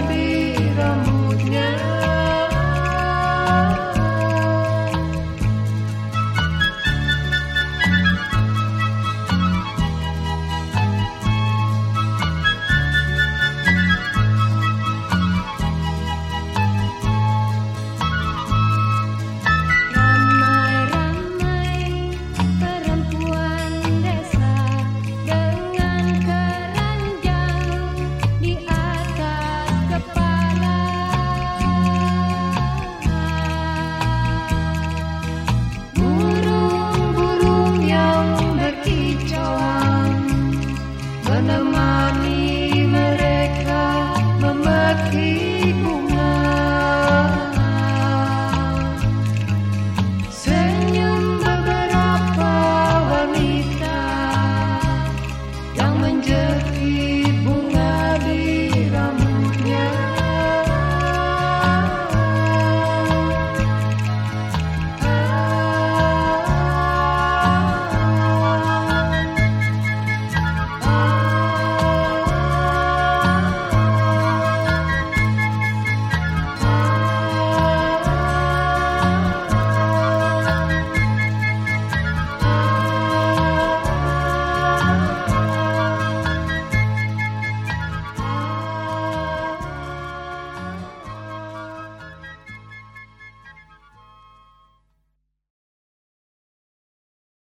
be?